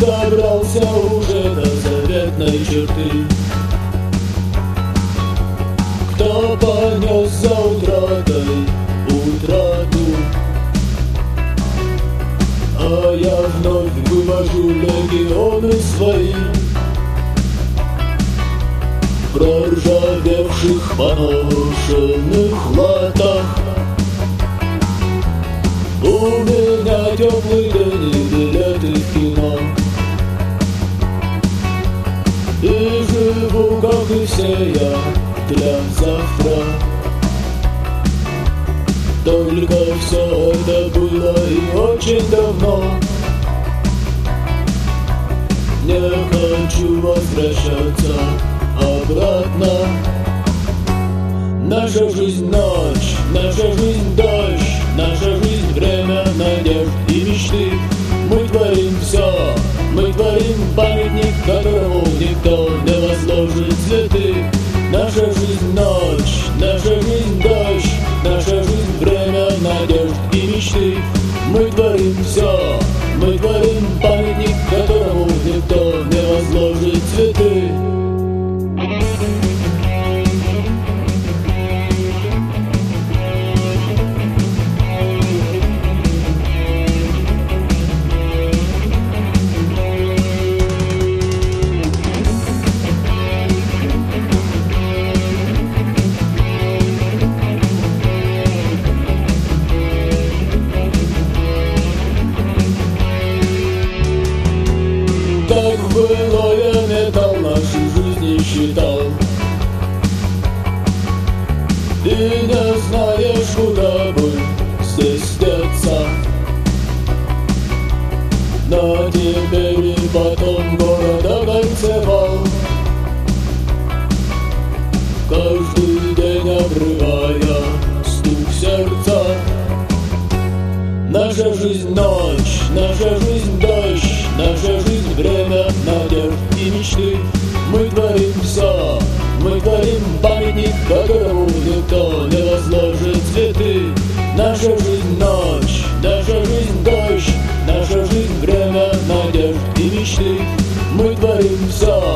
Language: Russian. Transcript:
коснулся уже до заветной черты. Кто понес за утратой утрату, А я вновь вывожу легионы свои Проржавевших поношенных латах. У меня теплый день и билеты в кино как и все я, для завтра. Только все это было и очень давно. Не хочу возвращаться обратно. Наша жизнь ночь, наша жизнь дождь Наша жизнь время надежд и мечты Наша жизнь ночь, наша жизнь дождь Наша жизнь время надежд и мечты. Мы творим все, И не знаешь, куда бы здесь деться Но теперь и потом города кольцевал Каждый день обрывая стук сердца. Наша жизнь ночь, наша жизнь дождь дождь Наша